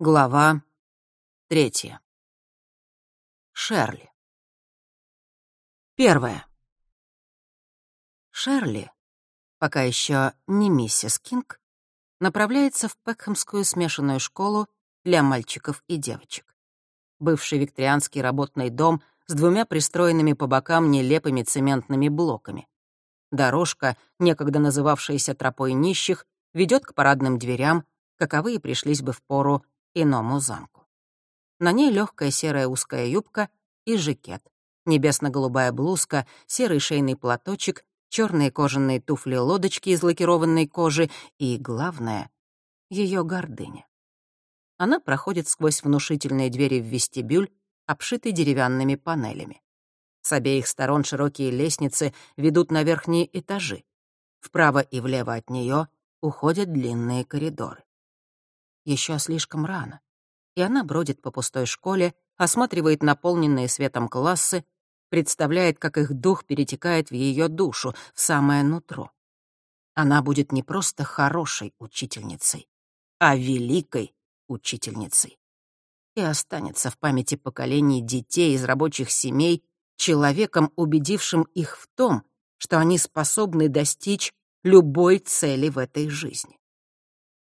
Глава третья. Шерли. Первое. Шерли, пока еще не миссис Кинг, направляется в Пекхэмскую смешанную школу для мальчиков и девочек. Бывший викторианский работный дом с двумя пристроенными по бокам нелепыми цементными блоками. Дорожка, некогда называвшаяся тропой нищих, ведет к парадным дверям, каковые пришлись бы в пору иному замку. На ней легкая серая узкая юбка и жакет, небесно-голубая блузка, серый шейный платочек, черные кожаные туфли-лодочки из лакированной кожи и, главное, ее гордыня. Она проходит сквозь внушительные двери в вестибюль, обшитый деревянными панелями. С обеих сторон широкие лестницы ведут на верхние этажи. Вправо и влево от нее уходят длинные коридоры еще слишком рано. И она бродит по пустой школе, осматривает наполненные светом классы, представляет, как их дух перетекает в ее душу, в самое нутро. Она будет не просто хорошей учительницей, а великой учительницей. И останется в памяти поколений детей из рабочих семей человеком, убедившим их в том, что они способны достичь любой цели в этой жизни.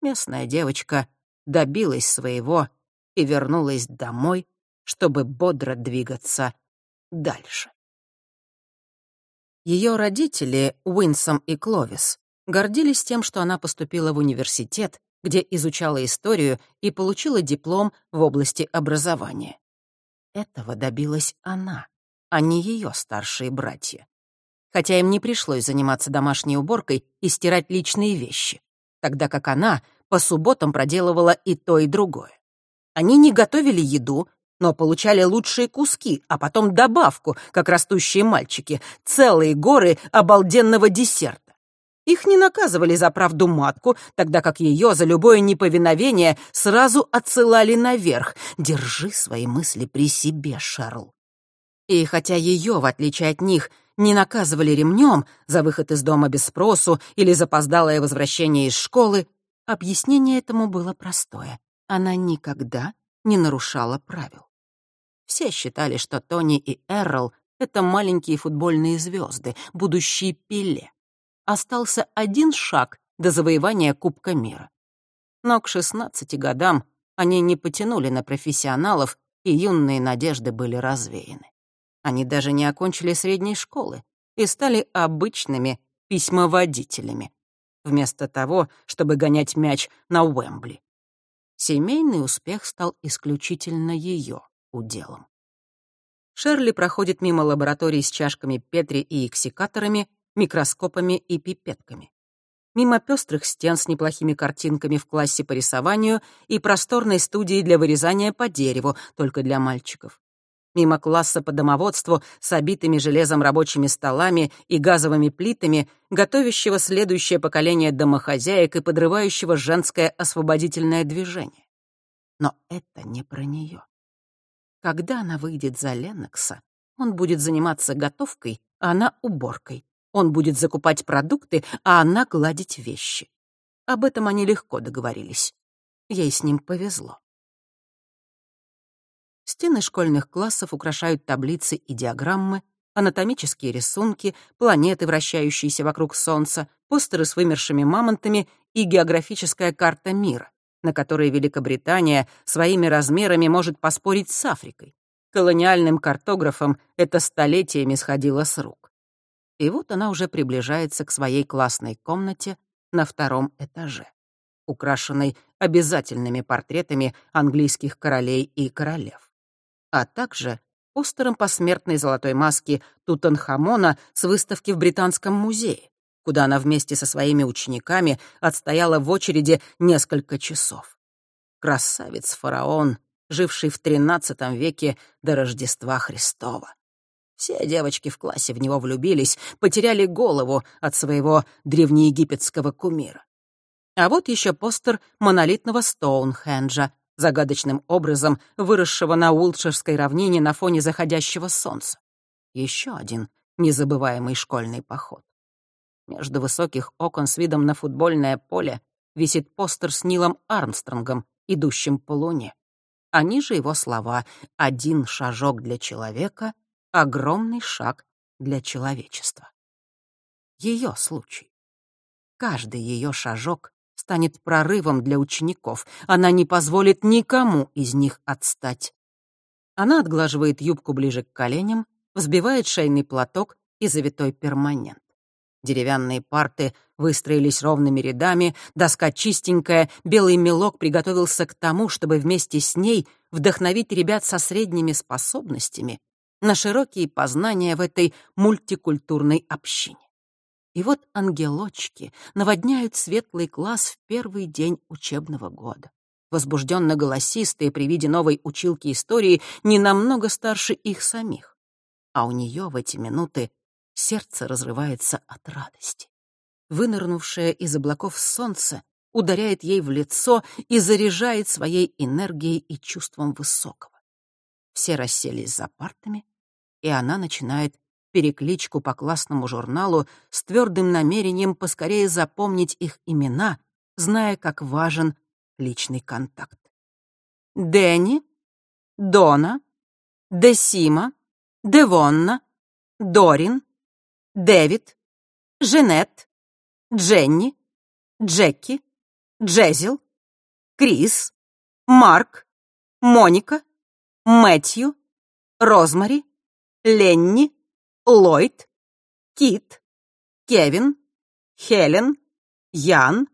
Местная девочка добилась своего и вернулась домой, чтобы бодро двигаться дальше. Ее родители, Уинсом и Кловис, гордились тем, что она поступила в университет, где изучала историю и получила диплом в области образования. Этого добилась она, а не ее старшие братья. Хотя им не пришлось заниматься домашней уборкой и стирать личные вещи, тогда как она по субботам проделывала и то, и другое. Они не готовили еду, но получали лучшие куски, а потом добавку, как растущие мальчики, целые горы обалденного десерта. Их не наказывали за правду матку, тогда как ее за любое неповиновение сразу отсылали наверх. Держи свои мысли при себе, Шерл. И хотя ее, в отличие от них, не наказывали ремнем за выход из дома без спросу или запоздалое возвращение из школы, Объяснение этому было простое. Она никогда не нарушала правил. Все считали, что Тони и Эррол — это маленькие футбольные звезды, будущие Пеле. Остался один шаг до завоевания Кубка мира. Но к 16 годам они не потянули на профессионалов, и юные надежды были развеяны. Они даже не окончили средней школы и стали обычными письмоводителями, вместо того, чтобы гонять мяч на Уэмбли. Семейный успех стал исключительно ее уделом. Шерли проходит мимо лабораторий с чашками Петри и эксикаторами, микроскопами и пипетками. Мимо пестрых стен с неплохими картинками в классе по рисованию и просторной студии для вырезания по дереву, только для мальчиков мимо класса по домоводству с обитыми железом рабочими столами и газовыми плитами, готовящего следующее поколение домохозяек и подрывающего женское освободительное движение. Но это не про нее. Когда она выйдет за Ленокса, он будет заниматься готовкой, а она уборкой. Он будет закупать продукты, а она гладить вещи. Об этом они легко договорились. Ей с ним повезло. Стены школьных классов украшают таблицы и диаграммы, анатомические рисунки, планеты, вращающиеся вокруг Солнца, постеры с вымершими мамонтами и географическая карта мира, на которой Великобритания своими размерами может поспорить с Африкой. Колониальным картографам это столетиями сходило с рук. И вот она уже приближается к своей классной комнате на втором этаже, украшенной обязательными портретами английских королей и королев а также постером посмертной золотой маски Тутанхамона с выставки в Британском музее, куда она вместе со своими учениками отстояла в очереди несколько часов. Красавец-фараон, живший в XIII веке до Рождества Христова. Все девочки в классе в него влюбились, потеряли голову от своего древнеегипетского кумира. А вот еще постер монолитного Стоунхенджа, загадочным образом выросшего на Ултширской равнине на фоне заходящего солнца. Еще один незабываемый школьный поход. Между высоких окон с видом на футбольное поле висит постер с Нилом Армстронгом, идущим по луне. Они же его слова «один шажок для человека, огромный шаг для человечества». Ее случай. Каждый ее шажок станет прорывом для учеников. Она не позволит никому из них отстать. Она отглаживает юбку ближе к коленям, взбивает шейный платок и завитой перманент. Деревянные парты выстроились ровными рядами, доска чистенькая, белый мелок приготовился к тому, чтобы вместе с ней вдохновить ребят со средними способностями на широкие познания в этой мультикультурной общине. И вот ангелочки наводняют светлый класс в первый день учебного года. Возбужденно голосистые при виде новой училки истории не намного старше их самих. А у нее в эти минуты сердце разрывается от радости. Вынырнувшее из облаков солнце ударяет ей в лицо и заряжает своей энергией и чувством высокого. Все расселись за партами, и она начинает перекличку по классному журналу с твердым намерением поскорее запомнить их имена, зная, как важен личный контакт. Дэнни, Дона, Десима, Девонна, Дорин, Дэвид, Женет, Дженни, Джеки, Джезил, Крис, Марк, Моника, Мэтью, Розмари, Ленни, Ллойд, Кит, Кевин, Хелен, Ян,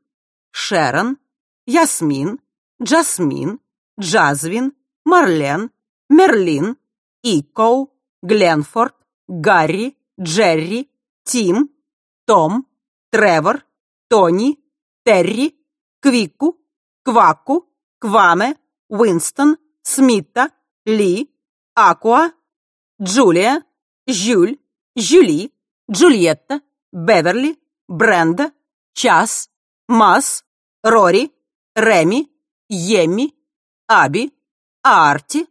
Шерон, Ясмин, Джасмин, Джазвин, Марлен, Мерлин, Икоу, Гленфорд, Гарри, Джерри, Тим, Том, Тревор, Тони, Терри, Квику, Кваку, Кваме, Уинстон, Смита, Ли, Акуа, Джулия, Жюль, Жюли, Джульетта, Беверли, Бренда, Час, Мас, Рори, Реми, Йемми, Аби, Арти,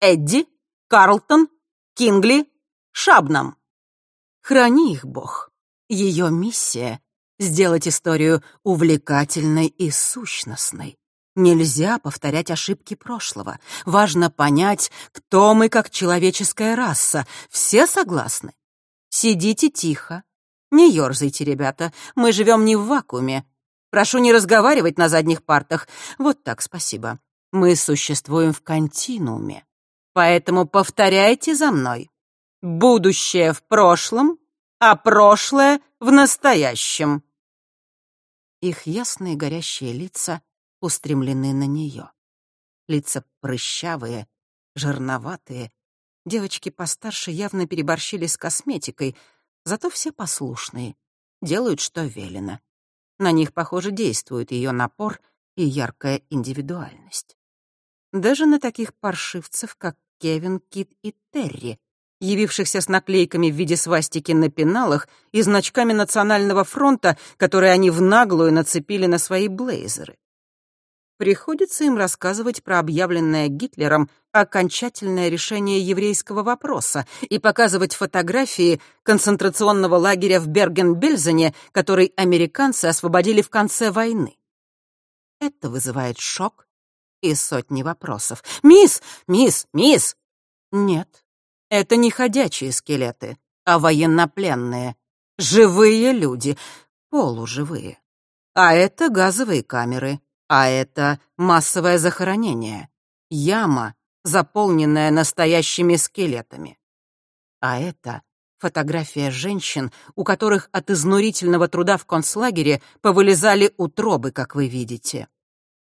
Эдди, Карлтон, Кингли, Шабнам. Храни их, Бог. Ее миссия — сделать историю увлекательной и сущностной. Нельзя повторять ошибки прошлого. Важно понять, кто мы как человеческая раса. Все согласны? Сидите тихо. Не ерзайте, ребята. Мы живем не в вакууме. Прошу не разговаривать на задних партах. Вот так, спасибо. Мы существуем в континууме. Поэтому повторяйте за мной. Будущее в прошлом, а прошлое в настоящем. Их ясные горящие лица устремлены на нее. Лица прыщавые, жирноватые. Девочки постарше явно переборщили с косметикой, зато все послушные, делают, что велено. На них, похоже, действует ее напор и яркая индивидуальность. Даже на таких паршивцев, как Кевин, Кит и Терри, явившихся с наклейками в виде свастики на пеналах и значками Национального фронта, которые они в наглую нацепили на свои блейзеры. Приходится им рассказывать про объявленное Гитлером окончательное решение еврейского вопроса и показывать фотографии концентрационного лагеря в Берген-Бельзене, который американцы освободили в конце войны. Это вызывает шок и сотни вопросов. «Мисс! Мисс! Мисс!» «Нет, это не ходячие скелеты, а военнопленные. Живые люди, полуживые. А это газовые камеры, а это массовое захоронение. Яма, заполненная настоящими скелетами. А это фотография женщин, у которых от изнурительного труда в концлагере повылезали утробы, как вы видите.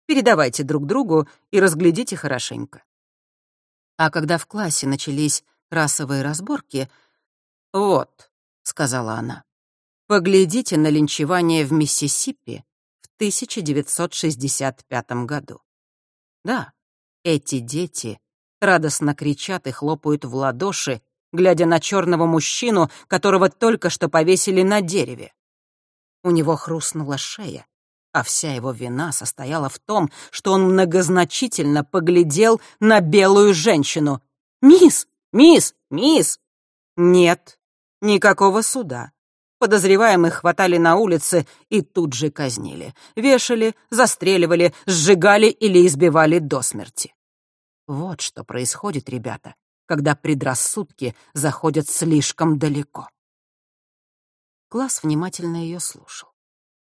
Передавайте друг другу и разглядите хорошенько. А когда в классе начались расовые разборки. «Вот», — сказала она, — «поглядите на линчевание в Миссисипи 1965 году. Да, эти дети радостно кричат и хлопают в ладоши, глядя на черного мужчину, которого только что повесили на дереве. У него хрустнула шея, а вся его вина состояла в том, что он многозначительно поглядел на белую женщину. «Мисс, «Мисс! Мисс!» «Нет, никакого суда. Подозреваемых хватали на улице и тут же казнили. Вешали, застреливали, сжигали или избивали до смерти. Вот что происходит, ребята, когда предрассудки заходят слишком далеко. Класс внимательно ее слушал.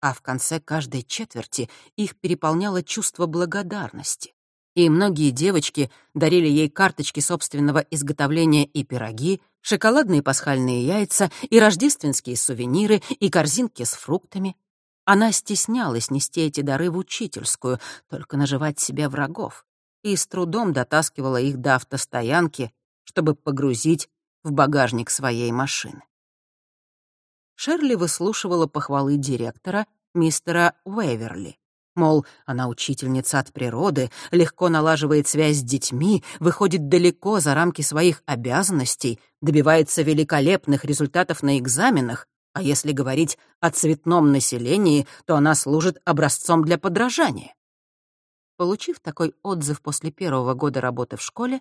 А в конце каждой четверти их переполняло чувство благодарности. И многие девочки дарили ей карточки собственного изготовления и пироги, шоколадные пасхальные яйца, и рождественские сувениры, и корзинки с фруктами. Она стеснялась нести эти дары в учительскую, только наживать себе врагов, и с трудом дотаскивала их до автостоянки, чтобы погрузить в багажник своей машины. Шерли выслушивала похвалы директора, мистера Уэверли. Мол, она учительница от природы, легко налаживает связь с детьми, выходит далеко за рамки своих обязанностей, добивается великолепных результатов на экзаменах, а если говорить о цветном населении, то она служит образцом для подражания. Получив такой отзыв после первого года работы в школе,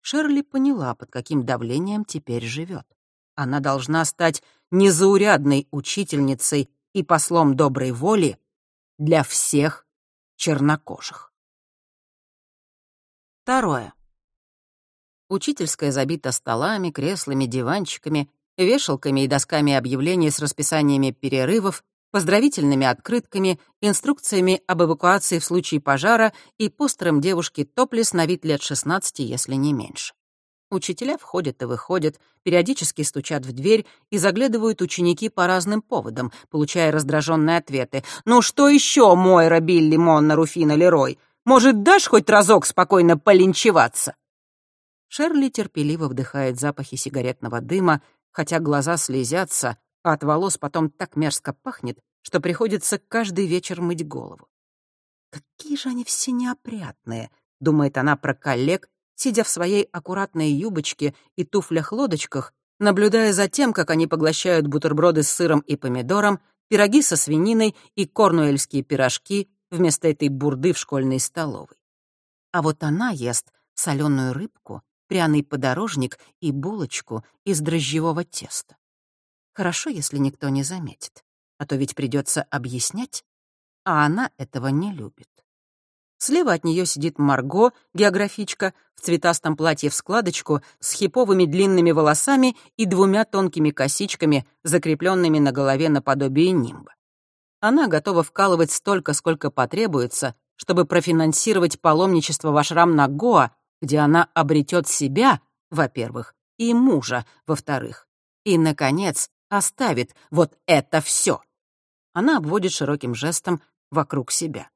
Шерли поняла, под каким давлением теперь живет. Она должна стать незаурядной учительницей и послом доброй воли для всех чернокожих. Второе. Учительская забита столами, креслами, диванчиками, вешалками и досками объявлений с расписаниями перерывов, поздравительными открытками, инструкциями об эвакуации в случае пожара и постером девушки топлес на вид лет 16, если не меньше. Учителя входят и выходят, периодически стучат в дверь и заглядывают ученики по разным поводам, получая раздраженные ответы. «Ну что еще, Мойра, Билли, Монна, Руфина, Лерой? Может, дашь хоть разок спокойно полинчеваться?» Шерли терпеливо вдыхает запахи сигаретного дыма, хотя глаза слезятся, а от волос потом так мерзко пахнет, что приходится каждый вечер мыть голову. «Какие же они все неопрятные», — думает она про коллег, сидя в своей аккуратной юбочке и туфлях-лодочках, наблюдая за тем, как они поглощают бутерброды с сыром и помидором, пироги со свининой и корнуэльские пирожки вместо этой бурды в школьной столовой. А вот она ест соленую рыбку, пряный подорожник и булочку из дрожжевого теста. Хорошо, если никто не заметит, а то ведь придется объяснять, а она этого не любит. Слева от нее сидит Марго, географичка, в цветастом платье в складочку, с хиповыми длинными волосами и двумя тонкими косичками, закрепленными на голове наподобие нимба. Она готова вкалывать столько, сколько потребуется, чтобы профинансировать паломничество в ашрам на Гоа, где она обретет себя, во-первых, и мужа, во-вторых, и, наконец, оставит вот это все. Она обводит широким жестом вокруг себя.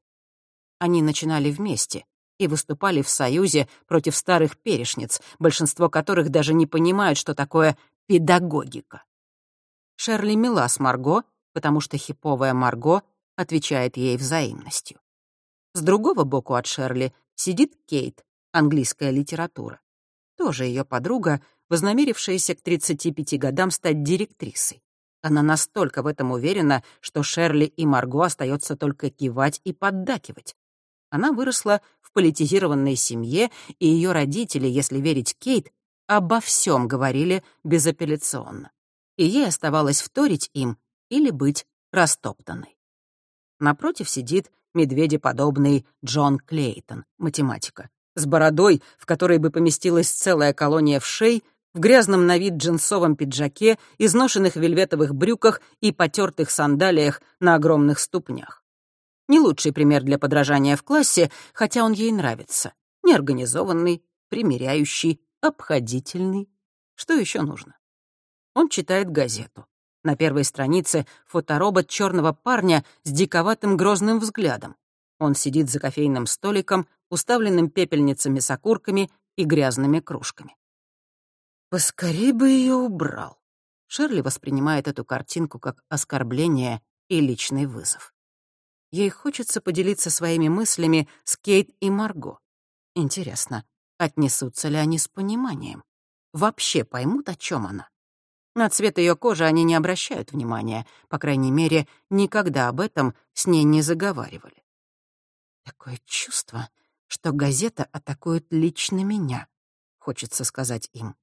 Они начинали вместе и выступали в союзе против старых перешниц, большинство которых даже не понимают, что такое педагогика. Шерли мила с Марго, потому что хиповая Марго отвечает ей взаимностью. С другого боку от Шерли сидит Кейт, английская литература. Тоже ее подруга, вознамерившаяся к 35 годам стать директрисой. Она настолько в этом уверена, что Шерли и Марго остается только кивать и поддакивать. Она выросла в политизированной семье, и ее родители, если верить Кейт, обо всем говорили безапелляционно. И ей оставалось вторить им или быть растоптанной. Напротив сидит медведеподобный Джон Клейтон, математика, с бородой, в которой бы поместилась целая колония вшей, в грязном на вид джинсовом пиджаке, изношенных вельветовых брюках и потертых сандалиях на огромных ступнях. Не лучший пример для подражания в классе, хотя он ей нравится. Неорганизованный, примиряющий, обходительный. Что еще нужно? Он читает газету. На первой странице фоторобот черного парня с диковатым грозным взглядом. Он сидит за кофейным столиком, уставленным пепельницами с окурками и грязными кружками. Поскорей бы ее убрал. Шерли воспринимает эту картинку как оскорбление и личный вызов. Ей хочется поделиться своими мыслями с Кейт и Марго. Интересно, отнесутся ли они с пониманием? Вообще поймут, о чем она? На цвет ее кожи они не обращают внимания, по крайней мере, никогда об этом с ней не заговаривали. Такое чувство, что газета атакует лично меня, хочется сказать им.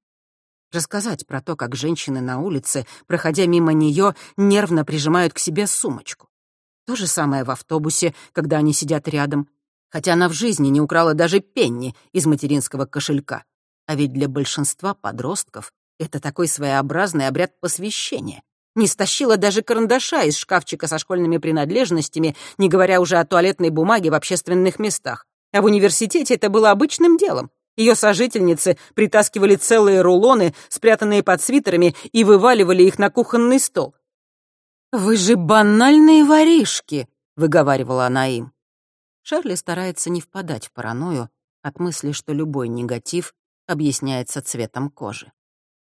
Рассказать про то, как женщины на улице, проходя мимо нее, нервно прижимают к себе сумочку. То же самое в автобусе, когда они сидят рядом. Хотя она в жизни не украла даже пенни из материнского кошелька. А ведь для большинства подростков это такой своеобразный обряд посвящения. Не стащила даже карандаша из шкафчика со школьными принадлежностями, не говоря уже о туалетной бумаге в общественных местах. А в университете это было обычным делом. Ее сожительницы притаскивали целые рулоны, спрятанные под свитерами, и вываливали их на кухонный стол. «Вы же банальные воришки!» — выговаривала она им. Шарли старается не впадать в паранойю от мысли, что любой негатив объясняется цветом кожи.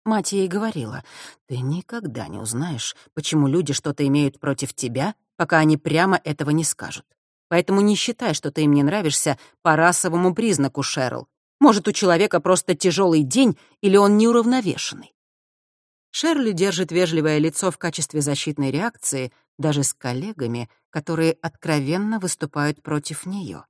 Мать ей говорила, «Ты никогда не узнаешь, почему люди что-то имеют против тебя, пока они прямо этого не скажут. Поэтому не считай, что ты им не нравишься по расовому признаку, Шерл. Может, у человека просто тяжелый день или он неуравновешенный. Шерли держит вежливое лицо в качестве защитной реакции даже с коллегами, которые откровенно выступают против нее.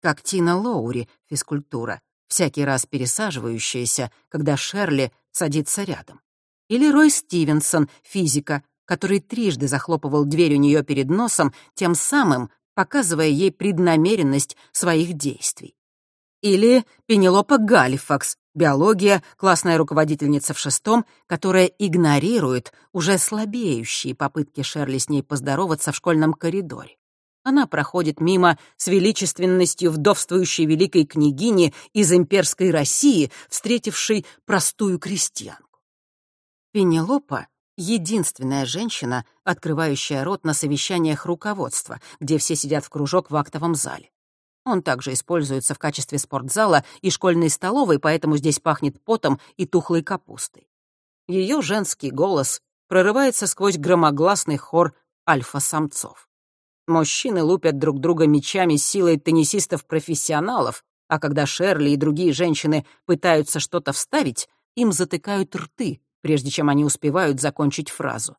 Как Тина Лоури, физкультура, всякий раз пересаживающаяся, когда Шерли садится рядом. Или Рой Стивенсон, физика, который трижды захлопывал дверь у нее перед носом, тем самым показывая ей преднамеренность своих действий. Или Пенелопа Галифакс, биология, классная руководительница в шестом, которая игнорирует уже слабеющие попытки Шерли с ней поздороваться в школьном коридоре. Она проходит мимо с величественностью вдовствующей великой княгини из имперской России, встретившей простую крестьянку. Пенелопа — единственная женщина, открывающая рот на совещаниях руководства, где все сидят в кружок в актовом зале. Он также используется в качестве спортзала и школьной столовой, поэтому здесь пахнет потом и тухлой капустой. Ее женский голос прорывается сквозь громогласный хор альфа-самцов. Мужчины лупят друг друга мечами силой теннисистов-профессионалов, а когда Шерли и другие женщины пытаются что-то вставить, им затыкают рты, прежде чем они успевают закончить фразу.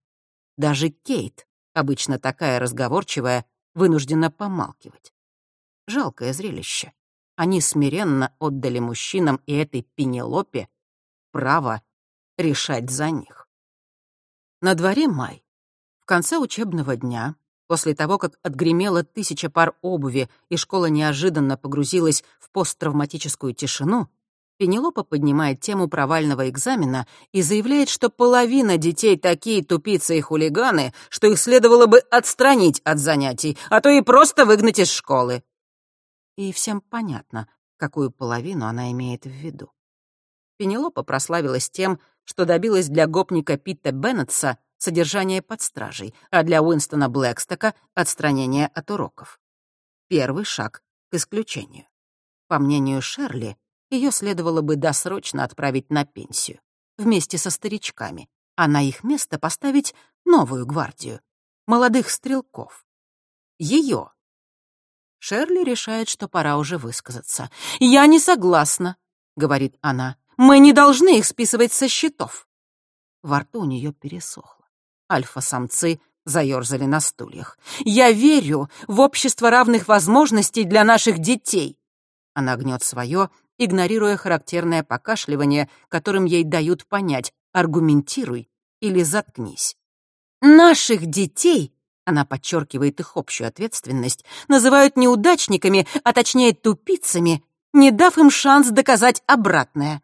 Даже Кейт, обычно такая разговорчивая, вынуждена помалкивать. Жалкое зрелище. Они смиренно отдали мужчинам и этой Пенелопе право решать за них. На дворе май. В конце учебного дня, после того, как отгремело тысяча пар обуви и школа неожиданно погрузилась в посттравматическую тишину, Пенелопа поднимает тему провального экзамена и заявляет, что половина детей такие тупицы и хулиганы, что их следовало бы отстранить от занятий, а то и просто выгнать из школы и всем понятно, какую половину она имеет в виду. Пенелопа прославилась тем, что добилась для гопника Питта Беннетса содержания под стражей, а для Уинстона Блэкстока — отстранения от уроков. Первый шаг к исключению. По мнению Шерли, ее следовало бы досрочно отправить на пенсию, вместе со старичками, а на их место поставить новую гвардию — молодых стрелков. Ее, Шерли решает, что пора уже высказаться. «Я не согласна», — говорит она. «Мы не должны их списывать со счетов». Во рту у нее пересохло. Альфа-самцы заерзали на стульях. «Я верю в общество равных возможностей для наших детей». Она гнет свое, игнорируя характерное покашливание, которым ей дают понять «аргументируй» или «заткнись». «Наших детей она подчеркивает их общую ответственность, называют неудачниками, а точнее тупицами, не дав им шанс доказать обратное.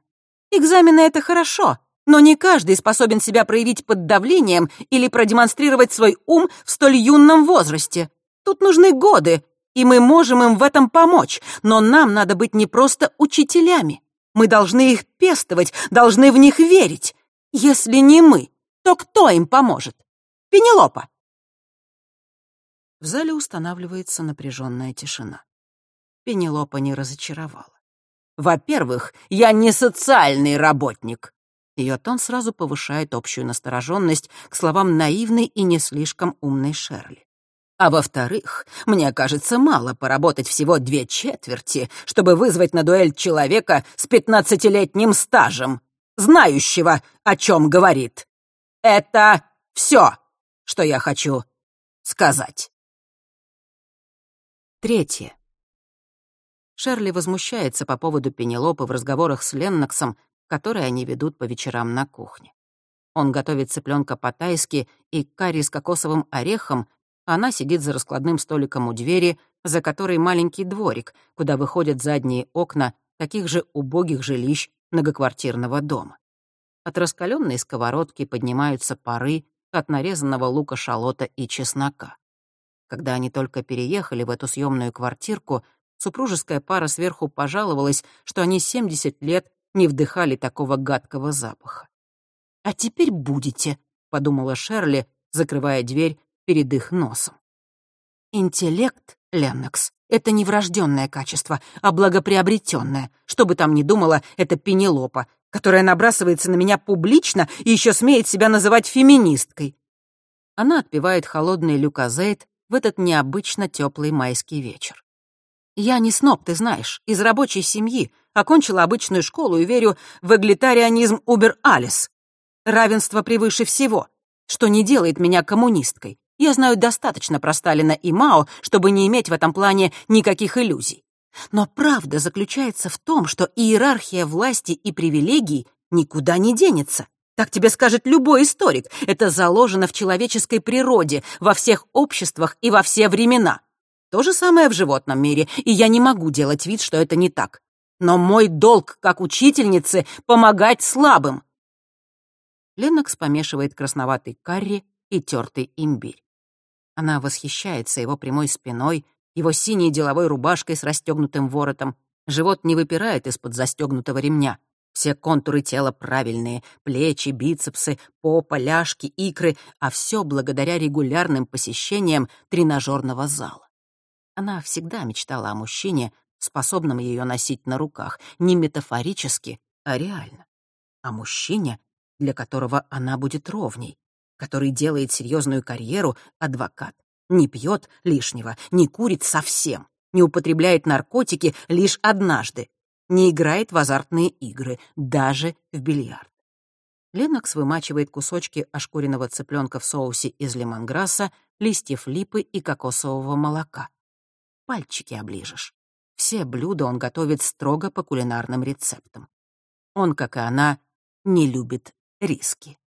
Экзамены — это хорошо, но не каждый способен себя проявить под давлением или продемонстрировать свой ум в столь юном возрасте. Тут нужны годы, и мы можем им в этом помочь, но нам надо быть не просто учителями. Мы должны их пестовать, должны в них верить. Если не мы, то кто им поможет? Пенелопа, в зале устанавливается напряженная тишина. Пенелопа не разочаровала. «Во-первых, я не социальный работник!» Ее тон сразу повышает общую настороженность к словам наивной и не слишком умной Шерли. А во-вторых, мне кажется, мало поработать всего две четверти, чтобы вызвать на дуэль человека с пятнадцатилетним стажем, знающего, о чем говорит. Это все, что я хочу сказать. Третье. Шерли возмущается по поводу Пенелопы в разговорах с Ленноксом, который они ведут по вечерам на кухне. Он готовит цыпленка по-тайски и карри с кокосовым орехом, а она сидит за раскладным столиком у двери, за которой маленький дворик, куда выходят задние окна таких же убогих жилищ многоквартирного дома. От раскаленной сковородки поднимаются пары от нарезанного лука шалота и чеснока. Когда они только переехали в эту съемную квартирку, супружеская пара сверху пожаловалась, что они 70 лет не вдыхали такого гадкого запаха. «А теперь будете», — подумала Шерли, закрывая дверь перед их носом. «Интеллект, Леннокс, это не врожденное качество, а благоприобретенное. Что бы там ни думала, это Пенелопа, которая набрасывается на меня публично и еще смеет себя называть феминисткой. Она отпивает холодный люказейт в этот необычно теплый майский вечер. Я не сноб, ты знаешь, из рабочей семьи, окончила обычную школу и верю в эглитарианизм убер-алис. Равенство превыше всего, что не делает меня коммунисткой. Я знаю достаточно про Сталина и Мао, чтобы не иметь в этом плане никаких иллюзий. Но правда заключается в том, что иерархия власти и привилегий никуда не денется. Так тебе скажет любой историк. Это заложено в человеческой природе, во всех обществах и во все времена. То же самое в животном мире, и я не могу делать вид, что это не так. Но мой долг, как учительницы, помогать слабым. Леннокс помешивает красноватый карри и тертый имбирь. Она восхищается его прямой спиной, его синей деловой рубашкой с расстегнутым воротом. Живот не выпирает из-под застегнутого ремня. Все контуры тела правильные — плечи, бицепсы, попа, ляжки, икры, а все благодаря регулярным посещениям тренажерного зала. Она всегда мечтала о мужчине, способном ее носить на руках, не метафорически, а реально. О мужчине, для которого она будет ровней, который делает серьезную карьеру адвокат, не пьет лишнего, не курит совсем, не употребляет наркотики лишь однажды, не играет в азартные игры, даже в бильярд. Ленокс вымачивает кусочки ошкуренного цыпленка в соусе из лемонграсса, листьев липы и кокосового молока. Пальчики оближешь. Все блюда он готовит строго по кулинарным рецептам. Он, как и она, не любит риски.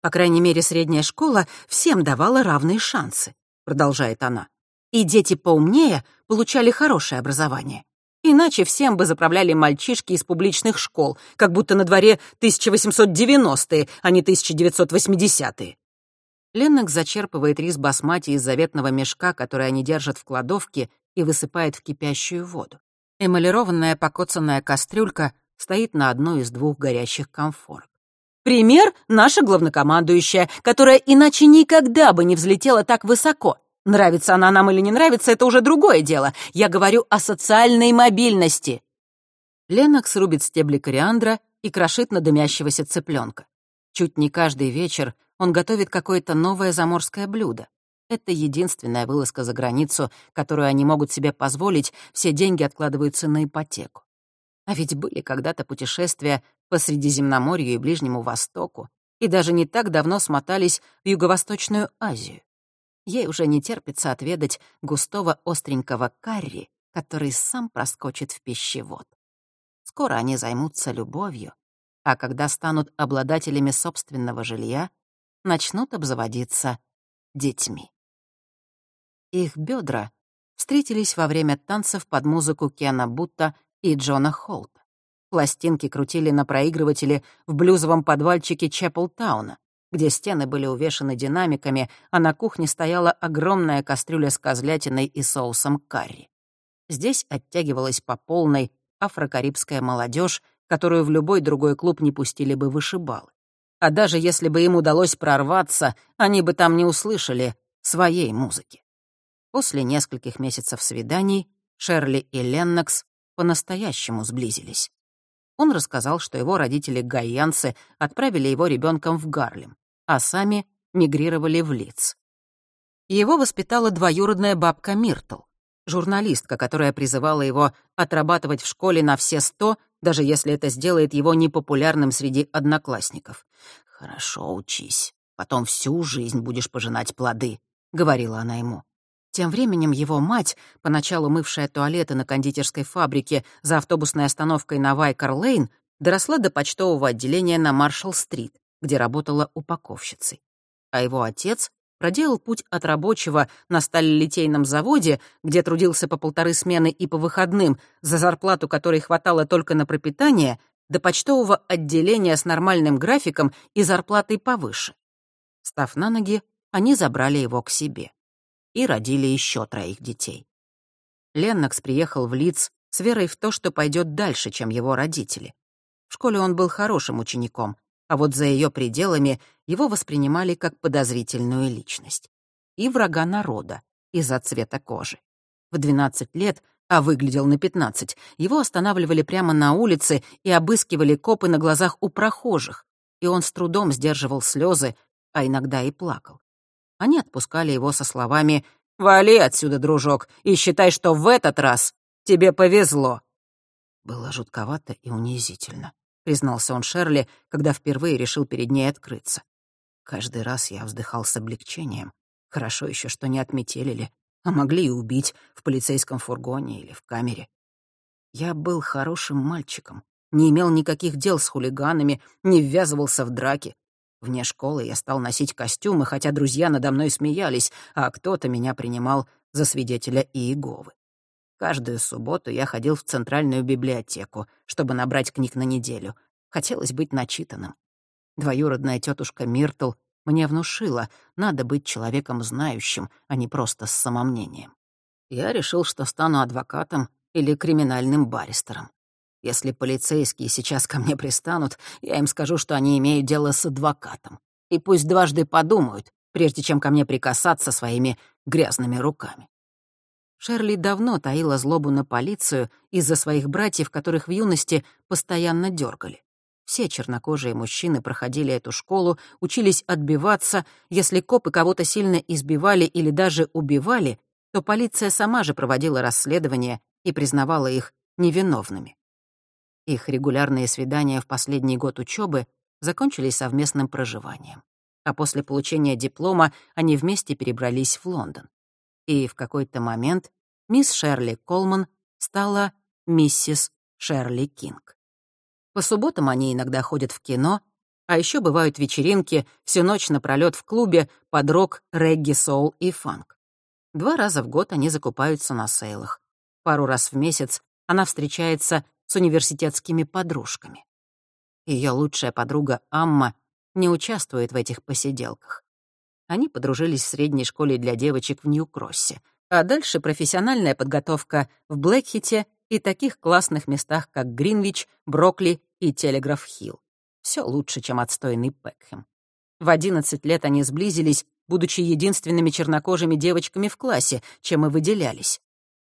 По крайней мере, средняя школа всем давала равные шансы, продолжает она. И дети поумнее получали хорошее образование. Иначе всем бы заправляли мальчишки из публичных школ, как будто на дворе 1890-е, а не 1980-е. Леннок зачерпывает рис басмати из заветного мешка, который они держат в кладовке, и высыпает в кипящую воду. Эмалированная покоцанная кастрюлька стоит на одной из двух горящих комфорок. Пример — наша главнокомандующая, которая иначе никогда бы не взлетела так высоко. Нравится она нам или не нравится, это уже другое дело. Я говорю о социальной мобильности. Ленокс рубит стебли кориандра и крошит на дымящегося цыпленка. Чуть не каждый вечер он готовит какое-то новое заморское блюдо. Это единственная вылазка за границу, которую они могут себе позволить, все деньги откладываются на ипотеку. А ведь были когда-то путешествия по Средиземноморью и Ближнему Востоку, и даже не так давно смотались в Юго-Восточную Азию. Ей уже не терпится отведать густого остренького карри, который сам проскочит в пищевод. Скоро они займутся любовью, а когда станут обладателями собственного жилья, начнут обзаводиться детьми. Их бедра встретились во время танцев под музыку Кена Бутта и Джона Холта. Пластинки крутили на проигрывателе в блюзовом подвальчике Чеппелтауна, где стены были увешаны динамиками, а на кухне стояла огромная кастрюля с козлятиной и соусом карри. Здесь оттягивалась по полной афрокарибская молодежь, которую в любой другой клуб не пустили бы вышибалы. А даже если бы им удалось прорваться, они бы там не услышали своей музыки. После нескольких месяцев свиданий Шерли и Леннокс по-настоящему сблизились. Он рассказал, что его родители-гайянцы отправили его ребенком в Гарлем, а сами мигрировали в Лиц. Его воспитала двоюродная бабка Миртл, журналистка, которая призывала его отрабатывать в школе на все сто, даже если это сделает его непопулярным среди одноклассников. «Хорошо учись, потом всю жизнь будешь пожинать плоды», — говорила она ему. Тем временем его мать, поначалу мывшая туалеты на кондитерской фабрике за автобусной остановкой на Вайкар-Лейн, доросла до почтового отделения на Маршалл-стрит, где работала упаковщицей. А его отец проделал путь от рабочего на сталелитейном заводе, где трудился по полторы смены и по выходным, за зарплату которой хватало только на пропитание, до почтового отделения с нормальным графиком и зарплатой повыше. Став на ноги, они забрали его к себе. И родили еще троих детей. Леннокс приехал в Лиц с верой в то, что пойдет дальше, чем его родители. В школе он был хорошим учеником, а вот за ее пределами его воспринимали как подозрительную личность. И врага народа из-за цвета кожи. В 12 лет, а выглядел на 15, его останавливали прямо на улице и обыскивали копы на глазах у прохожих, и он с трудом сдерживал слезы, а иногда и плакал. Они отпускали его со словами «Вали отсюда, дружок, и считай, что в этот раз тебе повезло». Было жутковато и унизительно. — признался он Шерли, когда впервые решил перед ней открыться. Каждый раз я вздыхал с облегчением. Хорошо еще, что не отметелили, а могли и убить в полицейском фургоне или в камере. Я был хорошим мальчиком, не имел никаких дел с хулиганами, не ввязывался в драки. Вне школы я стал носить костюмы, хотя друзья надо мной смеялись, а кто-то меня принимал за свидетеля Иеговы. Каждую субботу я ходил в центральную библиотеку, чтобы набрать книг на неделю. Хотелось быть начитанным. Двоюродная тетушка Миртл мне внушила, надо быть человеком знающим, а не просто с самомнением. Я решил, что стану адвокатом или криминальным баристером. Если полицейские сейчас ко мне пристанут, я им скажу, что они имеют дело с адвокатом. И пусть дважды подумают, прежде чем ко мне прикасаться своими грязными руками. Шерли давно таила злобу на полицию из-за своих братьев, которых в юности постоянно дергали. Все чернокожие мужчины проходили эту школу, учились отбиваться. Если копы кого-то сильно избивали или даже убивали, то полиция сама же проводила расследование и признавала их невиновными. Их регулярные свидания в последний год учебы закончились совместным проживанием. А после получения диплома они вместе перебрались в Лондон и в какой-то момент мисс Шерли Колман стала миссис Шерли Кинг. По субботам они иногда ходят в кино, а еще бывают вечеринки всю ночь напролёт в клубе под рок, регги, соул и фанк. Два раза в год они закупаются на сейлах. Пару раз в месяц она встречается с университетскими подружками. Ее лучшая подруга Амма не участвует в этих посиделках. Они подружились в средней школе для девочек в Нью-Кроссе. А дальше профессиональная подготовка в Блэкхите и таких классных местах, как Гринвич, Брокли и Телеграф-Хилл. Все лучше, чем отстойный Пекхэм. В 11 лет они сблизились, будучи единственными чернокожими девочками в классе, чем и выделялись.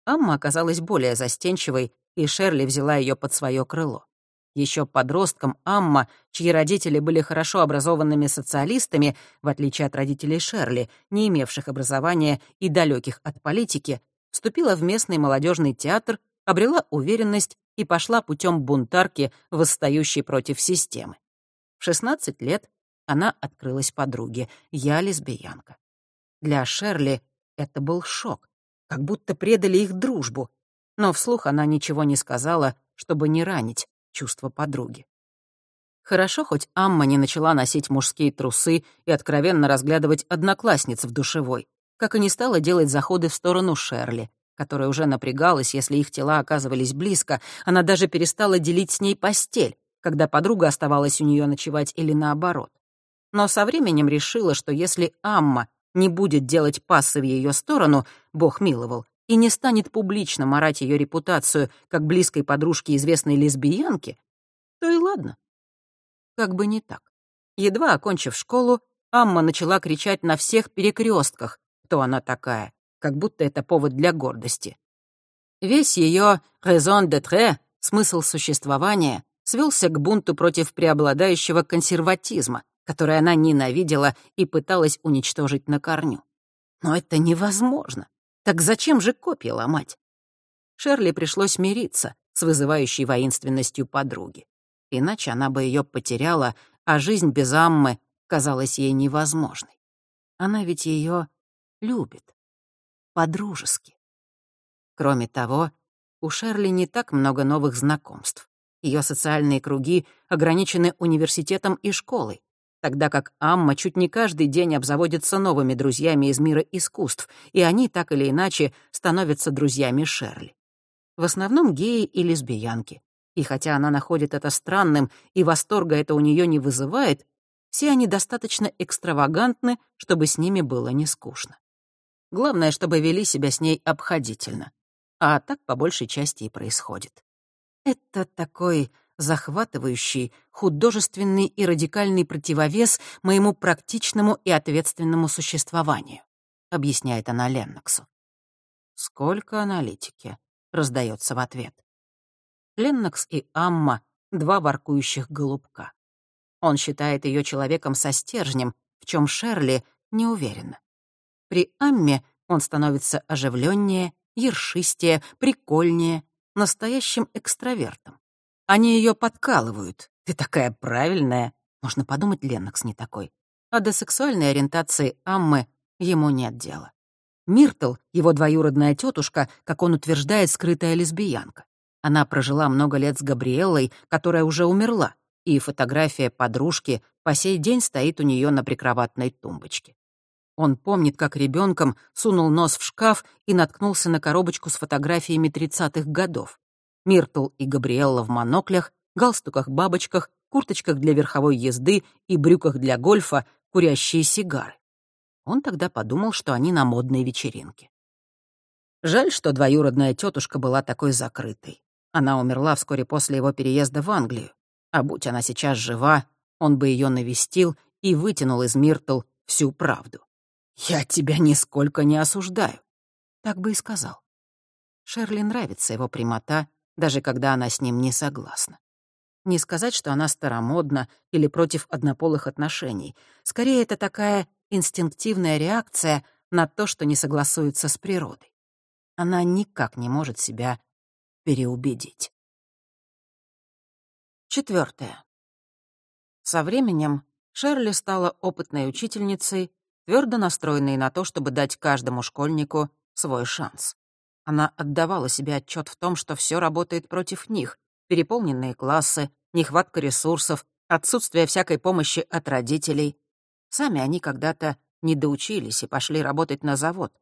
Амма оказалась более застенчивой, и Шерли взяла ее под свое крыло. Еще подростком Амма, чьи родители были хорошо образованными социалистами, в отличие от родителей Шерли, не имевших образования и далеких от политики, вступила в местный молодежный театр, обрела уверенность и пошла путем бунтарки, восстающей против системы. В 16 лет она открылась подруге. Я лесбиянка. Для Шерли это был шок, как будто предали их дружбу. Но вслух она ничего не сказала, чтобы не ранить чувства подруги. Хорошо, хоть Амма не начала носить мужские трусы и откровенно разглядывать одноклассниц в душевой, как и не стала делать заходы в сторону Шерли, которая уже напрягалась, если их тела оказывались близко, она даже перестала делить с ней постель, когда подруга оставалась у нее ночевать или наоборот. Но со временем решила, что если Амма не будет делать пассы в ее сторону, Бог миловал, и не станет публично марать ее репутацию как близкой подружки известной лесбиянки, то и ладно. Как бы не так. Едва окончив школу, Амма начала кричать на всех перекрестках, кто она такая, как будто это повод для гордости. Весь ее «raison d'être» — смысл существования — свелся к бунту против преобладающего консерватизма, который она ненавидела и пыталась уничтожить на корню. Но это невозможно. Так зачем же копья ломать? Шерли пришлось мириться с вызывающей воинственностью подруги. Иначе она бы ее потеряла, а жизнь без Аммы казалась ей невозможной. Она ведь ее любит. По-дружески. Кроме того, у Шерли не так много новых знакомств. Ее социальные круги ограничены университетом и школой, тогда как Амма чуть не каждый день обзаводится новыми друзьями из мира искусств, и они, так или иначе, становятся друзьями Шерли. В основном геи и лесбиянки. И хотя она находит это странным и восторга это у нее не вызывает, все они достаточно экстравагантны, чтобы с ними было не скучно. Главное, чтобы вели себя с ней обходительно. А так по большей части и происходит. Это такой захватывающий, художественный и радикальный противовес моему практичному и ответственному существованию, объясняет она Ленноксу. «Сколько аналитики?» — раздается в ответ. Леннокс и Амма — два воркующих голубка. Он считает ее человеком со стержнем, в чем Шерли не уверена. При Амме он становится оживленнее, ершистее, прикольнее, настоящим экстравертом. Они ее подкалывают. Ты такая правильная. Можно подумать, Леннокс не такой. А до сексуальной ориентации Аммы ему нет дела. Миртл, его двоюродная тетушка, как он утверждает, скрытая лесбиянка. Она прожила много лет с Габриэллой, которая уже умерла, и фотография подружки по сей день стоит у нее на прикроватной тумбочке. Он помнит, как ребенком сунул нос в шкаф и наткнулся на коробочку с фотографиями 30-х годов. Миртл и Габриэлла в моноклях, галстуках-бабочках, курточках для верховой езды и брюках для гольфа, курящие сигары. Он тогда подумал, что они на модной вечеринке. Жаль, что двоюродная тетушка была такой закрытой. Она умерла вскоре после его переезда в Англию. А будь она сейчас жива, он бы ее навестил и вытянул из Миртл всю правду. «Я тебя нисколько не осуждаю», — так бы и сказал. Шерли нравится его прямота даже когда она с ним не согласна. Не сказать, что она старомодна или против однополых отношений. Скорее, это такая инстинктивная реакция на то, что не согласуется с природой. Она никак не может себя переубедить. Четвертое. Со временем Шерли стала опытной учительницей, твердо настроенной на то, чтобы дать каждому школьнику свой шанс. Она отдавала себе отчет в том, что все работает против них. Переполненные классы, нехватка ресурсов, отсутствие всякой помощи от родителей. Сами они когда-то не доучились и пошли работать на завод.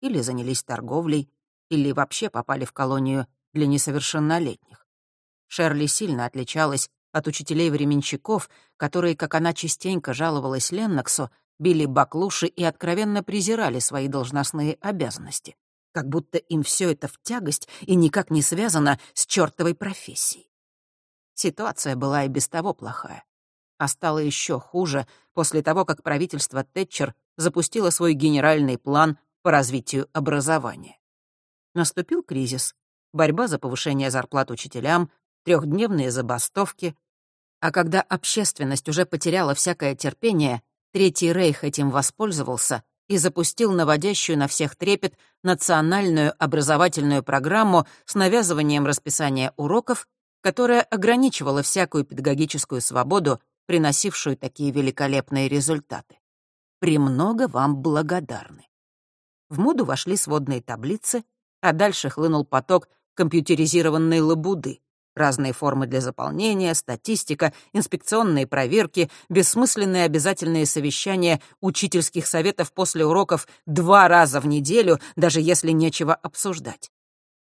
Или занялись торговлей, или вообще попали в колонию для несовершеннолетних. Шерли сильно отличалась от учителей-временщиков, которые, как она частенько жаловалась Ленноксу, били баклуши и откровенно презирали свои должностные обязанности как будто им все это в тягость и никак не связано с чертовой профессией. Ситуация была и без того плохая. А стало еще хуже после того, как правительство Тэтчер запустило свой генеральный план по развитию образования. Наступил кризис, борьба за повышение зарплат учителям, трехдневные забастовки. А когда общественность уже потеряла всякое терпение, Третий Рейх этим воспользовался и запустил наводящую на всех трепет национальную образовательную программу с навязыванием расписания уроков, которая ограничивала всякую педагогическую свободу, приносившую такие великолепные результаты. Премного вам благодарны. В моду вошли сводные таблицы, а дальше хлынул поток компьютеризированной лабуды. Разные формы для заполнения, статистика, инспекционные проверки, бессмысленные обязательные совещания учительских советов после уроков два раза в неделю, даже если нечего обсуждать.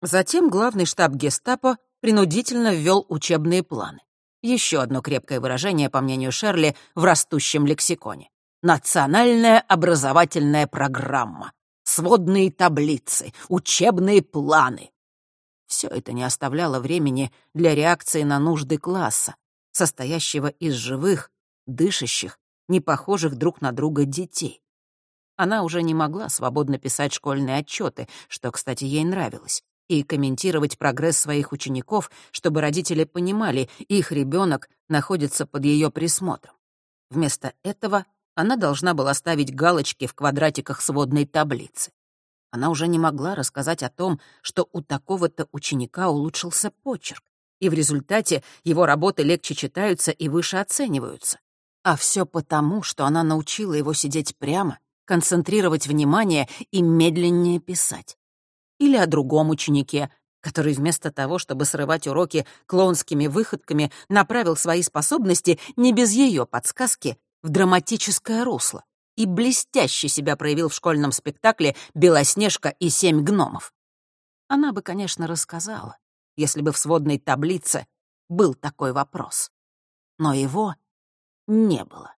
Затем главный штаб гестапо принудительно ввел учебные планы. Еще одно крепкое выражение, по мнению Шерли, в растущем лексиконе. Национальная образовательная программа. Сводные таблицы, учебные планы. Все это не оставляло времени для реакции на нужды класса, состоящего из живых, дышащих, не похожих друг на друга детей. Она уже не могла свободно писать школьные отчеты, что, кстати, ей нравилось, и комментировать прогресс своих учеников, чтобы родители понимали, их ребенок находится под ее присмотром. Вместо этого она должна была ставить галочки в квадратиках сводной таблицы. Она уже не могла рассказать о том, что у такого-то ученика улучшился почерк, и в результате его работы легче читаются и выше оцениваются. А все потому, что она научила его сидеть прямо, концентрировать внимание и медленнее писать. Или о другом ученике, который вместо того, чтобы срывать уроки клоунскими выходками, направил свои способности не без ее подсказки в драматическое русло и блестяще себя проявил в школьном спектакле «Белоснежка и семь гномов». Она бы, конечно, рассказала, если бы в сводной таблице был такой вопрос. Но его не было.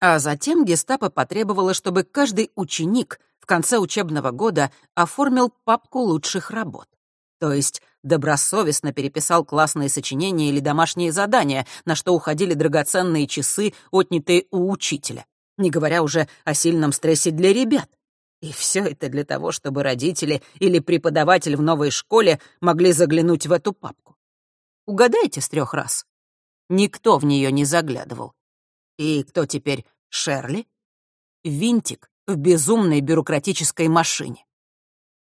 А затем гестапо потребовало, чтобы каждый ученик в конце учебного года оформил папку лучших работ. То есть добросовестно переписал классные сочинения или домашние задания, на что уходили драгоценные часы, отнятые у учителя, не говоря уже о сильном стрессе для ребят. И все это для того, чтобы родители или преподаватель в новой школе могли заглянуть в эту папку. Угадайте с трех раз. Никто в нее не заглядывал. И кто теперь Шерли? Винтик в безумной бюрократической машине.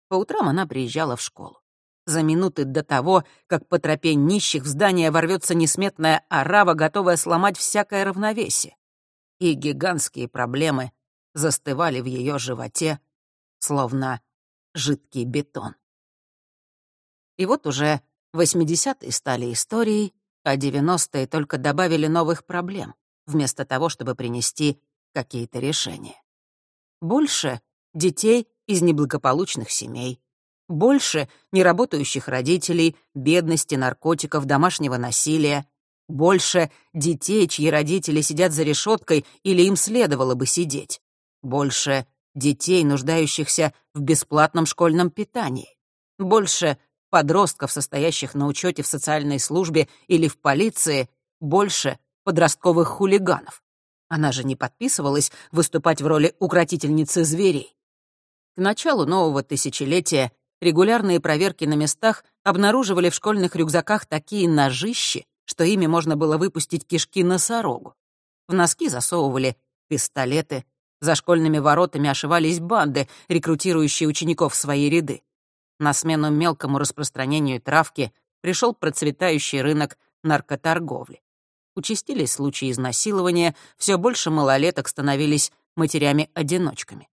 По утрам она приезжала в школу. За минуты до того, как по тропе нищих в здание ворвется несметная орава, готовая сломать всякое равновесие. И гигантские проблемы застывали в ее животе, словно жидкий бетон. И вот уже 80-е стали историей, а 90-е только добавили новых проблем вместо того, чтобы принести какие-то решения. Больше детей из неблагополучных семей, больше неработающих родителей, бедности, наркотиков, домашнего насилия, больше детей, чьи родители сидят за решеткой или им следовало бы сидеть, больше детей, нуждающихся в бесплатном школьном питании, больше подростков, состоящих на учете в социальной службе или в полиции, больше подростковых хулиганов. Она же не подписывалась выступать в роли укротительницы зверей. К началу нового тысячелетия регулярные проверки на местах обнаруживали в школьных рюкзаках такие ножищи, что ими можно было выпустить кишки носорогу. В носки засовывали пистолеты, за школьными воротами ошивались банды, рекрутирующие учеников в свои ряды. На смену мелкому распространению травки пришел процветающий рынок наркоторговли участились случаи изнасилования, все больше малолеток становились матерями-одиночками.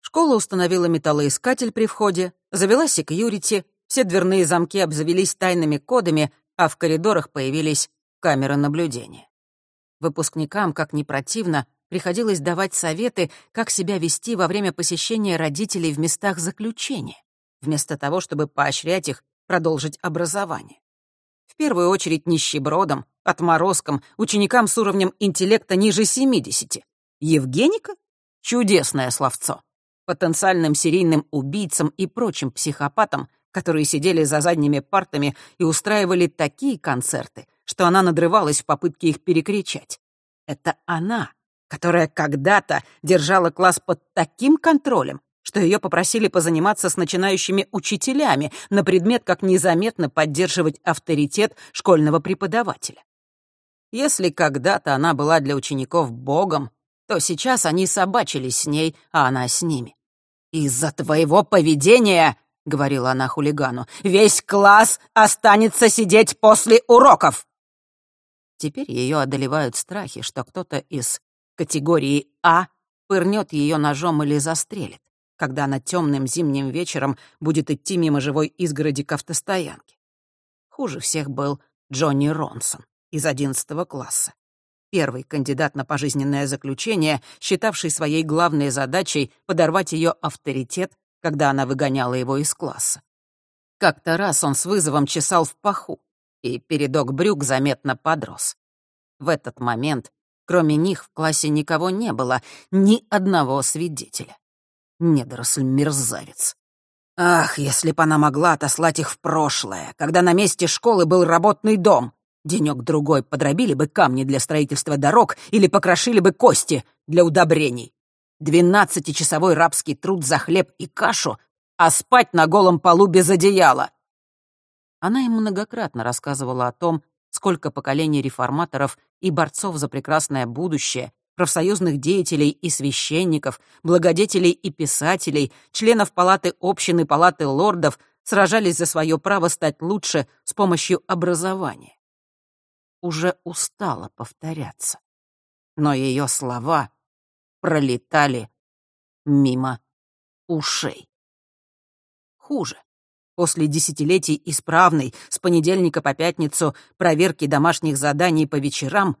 Школа установила металлоискатель при входе, завела секьюрити, все дверные замки обзавелись тайными кодами, а в коридорах появились камеры наблюдения. Выпускникам, как ни противно, приходилось давать советы, как себя вести во время посещения родителей в местах заключения, вместо того, чтобы поощрять их продолжить образование. В первую очередь нищебродам, отморозкам, ученикам с уровнем интеллекта ниже 70. Евгеника? Чудесное словцо. Потенциальным серийным убийцам и прочим психопатам, которые сидели за задними партами и устраивали такие концерты, что она надрывалась в попытке их перекричать. Это она, которая когда-то держала класс под таким контролем, что ее попросили позаниматься с начинающими учителями на предмет, как незаметно поддерживать авторитет школьного преподавателя. Если когда-то она была для учеников богом, то сейчас они собачились с ней, а она с ними. «Из-за твоего поведения, — говорила она хулигану, — весь класс останется сидеть после уроков!» Теперь ее одолевают страхи, что кто-то из категории А пырнет ее ножом или застрелит когда она темным зимним вечером будет идти мимо живой изгороди к автостоянке. Хуже всех был Джонни Ронсон из одиннадцатого класса. Первый кандидат на пожизненное заключение, считавший своей главной задачей подорвать ее авторитет, когда она выгоняла его из класса. Как-то раз он с вызовом чесал в паху, и передок брюк заметно подрос. В этот момент, кроме них, в классе никого не было, ни одного свидетеля. Недоросль-мерзавец. Ах, если б она могла отослать их в прошлое, когда на месте школы был работный дом. Денёк-другой подробили бы камни для строительства дорог или покрошили бы кости для удобрений. Двенадцатичасовой рабский труд за хлеб и кашу, а спать на голом полу без одеяла. Она им многократно рассказывала о том, сколько поколений реформаторов и борцов за прекрасное будущее профсоюзных деятелей и священников, благодетелей и писателей, членов палаты общин и палаты лордов сражались за свое право стать лучше с помощью образования. Уже устала повторяться. Но ее слова пролетали мимо ушей. Хуже. После десятилетий исправной, с понедельника по пятницу, проверки домашних заданий по вечерам,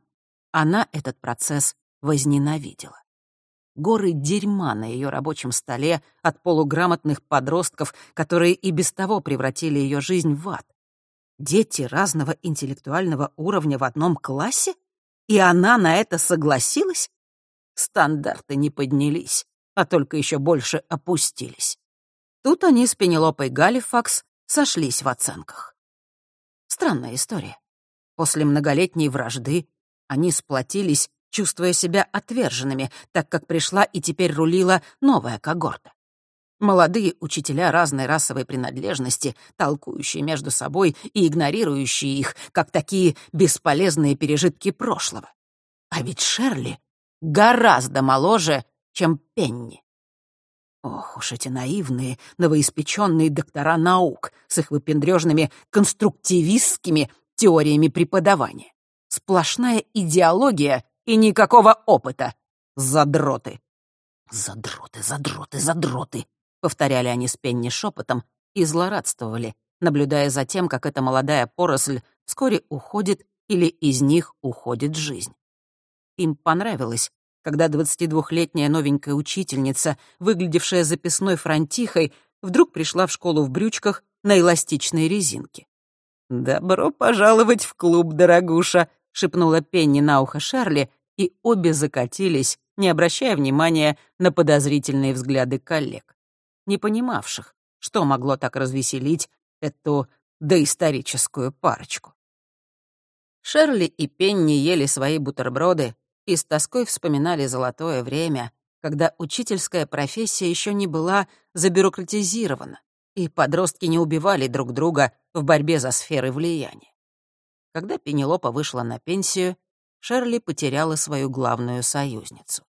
она этот процесс возненавидела. Горы дерьма на ее рабочем столе от полуграмотных подростков, которые и без того превратили ее жизнь в ад. Дети разного интеллектуального уровня в одном классе? И она на это согласилась? Стандарты не поднялись, а только еще больше опустились. Тут они с Пенелопой Галифакс сошлись в оценках. Странная история. После многолетней вражды они сплотились, чувствуя себя отверженными, так как пришла и теперь рулила новая когорта. Молодые учителя разной расовой принадлежности, толкующие между собой и игнорирующие их, как такие бесполезные пережитки прошлого. А ведь Шерли гораздо моложе, чем Пенни. Ох уж эти наивные, новоиспеченные доктора наук с их выпендрежными конструктивистскими теориями преподавания. Сплошная идеология и никакого опыта. Задроты. Задроты, задроты, задроты, повторяли они с Пенни шепотом и злорадствовали, наблюдая за тем, как эта молодая поросль вскоре уходит или из них уходит жизнь. Им понравилось, когда 22-летняя новенькая учительница, выглядевшая записной фронтихой, вдруг пришла в школу в брючках на эластичной резинке. «Добро пожаловать в клуб, дорогуша», — шепнула Пенни на ухо Шарли, и обе закатились, не обращая внимания на подозрительные взгляды коллег, не понимавших, что могло так развеселить эту доисторическую парочку. Шерли и Пенни ели свои бутерброды, и с тоской вспоминали золотое время, когда учительская профессия еще не была забюрократизирована, и подростки не убивали друг друга в борьбе за сферы влияния. Когда Пенелопа вышла на пенсию, Шерли потеряла свою главную союзницу.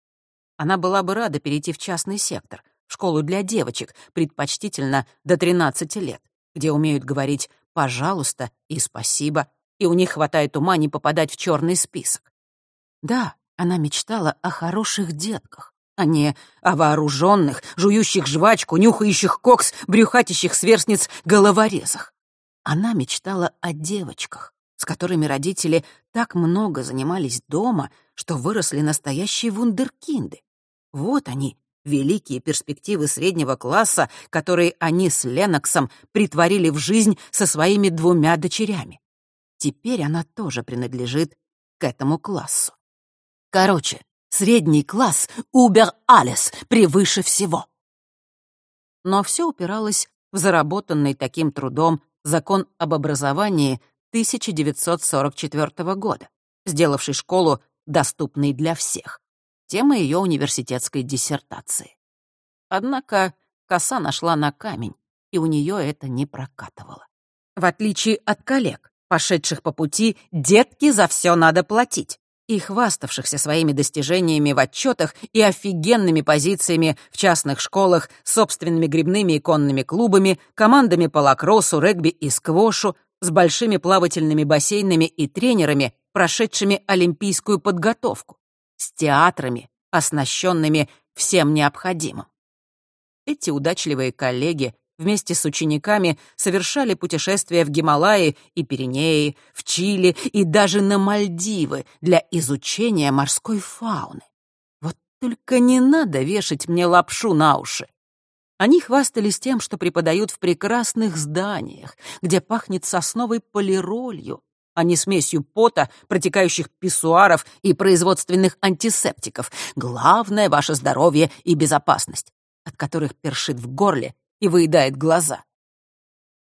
Она была бы рада перейти в частный сектор, в школу для девочек, предпочтительно до 13 лет, где умеют говорить «пожалуйста» и «спасибо», и у них хватает ума не попадать в черный список. Да, она мечтала о хороших детках, а не о вооруженных, жующих жвачку, нюхающих кокс, брюхатящих сверстниц головорезах. Она мечтала о девочках, с которыми родители так много занимались дома, что выросли настоящие вундеркинды. Вот они, великие перспективы среднего класса, которые они с Леноксом притворили в жизнь со своими двумя дочерями. Теперь она тоже принадлежит к этому классу. Короче, средний класс убер alles превыше всего. Но все упиралось в заработанный таким трудом закон об образовании 1944 года, сделавший школу доступной для всех. Тема ее университетской диссертации. Однако коса нашла на камень, и у нее это не прокатывало. В отличие от коллег, пошедших по пути «детки за все надо платить», и хваставшихся своими достижениями в отчетах и офигенными позициями в частных школах, собственными грибными и конными клубами, командами по лакроссу, регби и сквошу, с большими плавательными бассейнами и тренерами, прошедшими олимпийскую подготовку, с театрами, оснащенными всем необходимым. Эти удачливые коллеги вместе с учениками совершали путешествия в Гималаи и Пиренеи, в Чили и даже на Мальдивы для изучения морской фауны. Вот только не надо вешать мне лапшу на уши. Они хвастались тем, что преподают в прекрасных зданиях, где пахнет сосновой полиролью, а не смесью пота, протекающих писсуаров и производственных антисептиков. Главное — ваше здоровье и безопасность, от которых першит в горле и выедает глаза.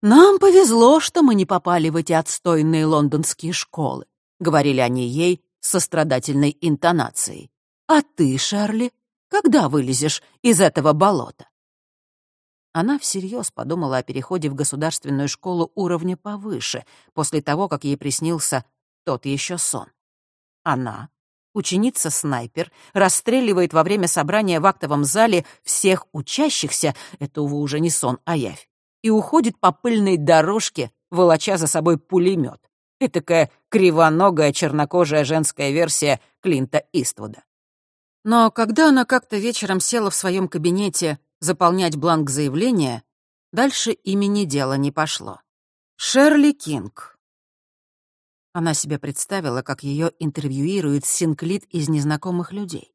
«Нам повезло, что мы не попали в эти отстойные лондонские школы», — говорили они ей с сострадательной интонацией. «А ты, Шарли, когда вылезешь из этого болота?» Она всерьез подумала о переходе в государственную школу уровня повыше, после того, как ей приснился тот еще сон. Она, Ученица-снайпер расстреливает во время собрания в актовом зале всех учащихся, это, увы, уже не сон, а явь, и уходит по пыльной дорожке, волоча за собой пулемет. Этакая кривоногая чернокожая женская версия Клинта Иствуда. Но когда она как-то вечером села в своем кабинете заполнять бланк заявления, Дальше имени дело не пошло. Шерли Кинг. Она себе представила, как ее интервьюирует синклит из незнакомых людей.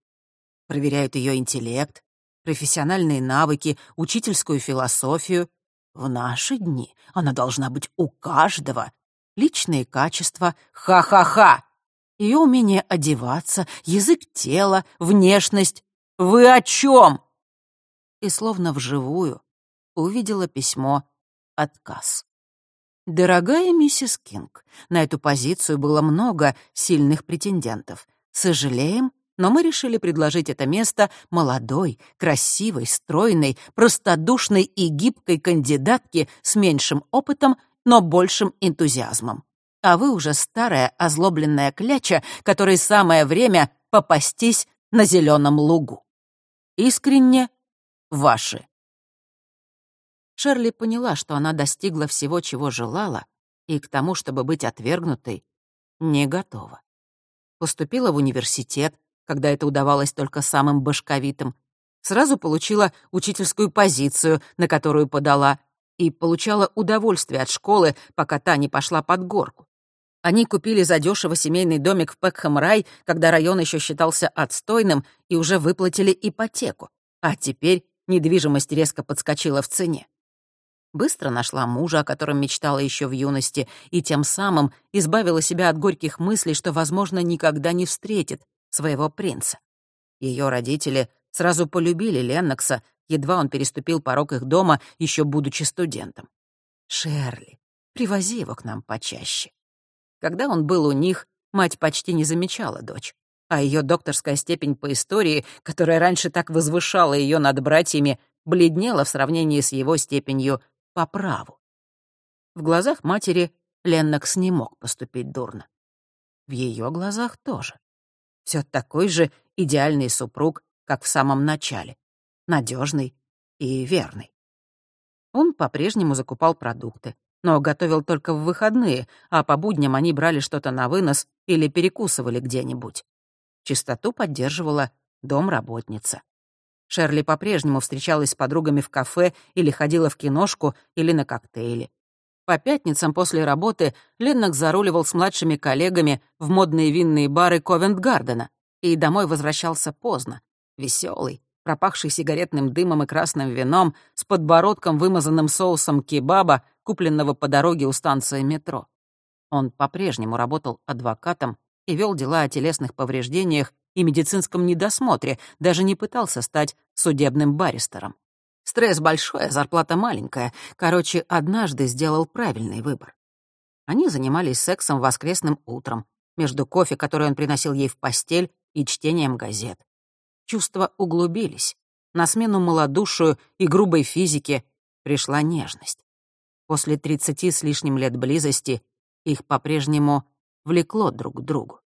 Проверяют ее интеллект, профессиональные навыки, учительскую философию. В наши дни она должна быть у каждого. Личные качества — ха-ха-ха. Ее умение одеваться, язык тела, внешность. Вы о чем? И словно вживую увидела письмо «Отказ». «Дорогая миссис Кинг, на эту позицию было много сильных претендентов. Сожалеем, но мы решили предложить это место молодой, красивой, стройной, простодушной и гибкой кандидатке с меньшим опытом, но большим энтузиазмом. А вы уже старая озлобленная кляча, которой самое время попастись на зеленом лугу. Искренне ваши. Шерли поняла, что она достигла всего, чего желала, и к тому, чтобы быть отвергнутой, не готова. Поступила в университет, когда это удавалось только самым башковитым, сразу получила учительскую позицию, на которую подала, и получала удовольствие от школы, пока та не пошла под горку. Они купили задешево семейный домик в Пекхэм-Рай, когда район еще считался отстойным, и уже выплатили ипотеку. А теперь недвижимость резко подскочила в цене. Быстро нашла мужа, о котором мечтала еще в юности, и тем самым избавила себя от горьких мыслей, что, возможно, никогда не встретит своего принца. Ее родители сразу полюбили Леннокса, едва он переступил порог их дома, еще будучи студентом. «Шерли, привози его к нам почаще». Когда он был у них, мать почти не замечала дочь, а ее докторская степень по истории, которая раньше так возвышала ее над братьями, бледнела в сравнении с его степенью по праву. В глазах матери Леннокс не мог поступить дурно. В ее глазах тоже. Все такой же идеальный супруг, как в самом начале. Надежный и верный. Он по-прежнему закупал продукты, но готовил только в выходные, а по будням они брали что-то на вынос или перекусывали где-нибудь. Чистоту поддерживала домработница. Шерли по-прежнему встречалась с подругами в кафе или ходила в киношку или на коктейли. По пятницам после работы Леннок заруливал с младшими коллегами в модные винные бары Ковент-Гардена и домой возвращался поздно, веселый, пропахший сигаретным дымом и красным вином, с подбородком, вымазанным соусом кебаба, купленного по дороге у станции метро. Он по-прежнему работал адвокатом и вел дела о телесных повреждениях и медицинском недосмотре, даже не пытался стать судебным баристером. Стресс большой, а зарплата маленькая. Короче, однажды сделал правильный выбор. Они занимались сексом воскресным утром, между кофе, который он приносил ей в постель, и чтением газет. Чувства углубились. На смену малодушию и грубой физике пришла нежность. После тридцати с лишним лет близости их по-прежнему влекло друг к другу.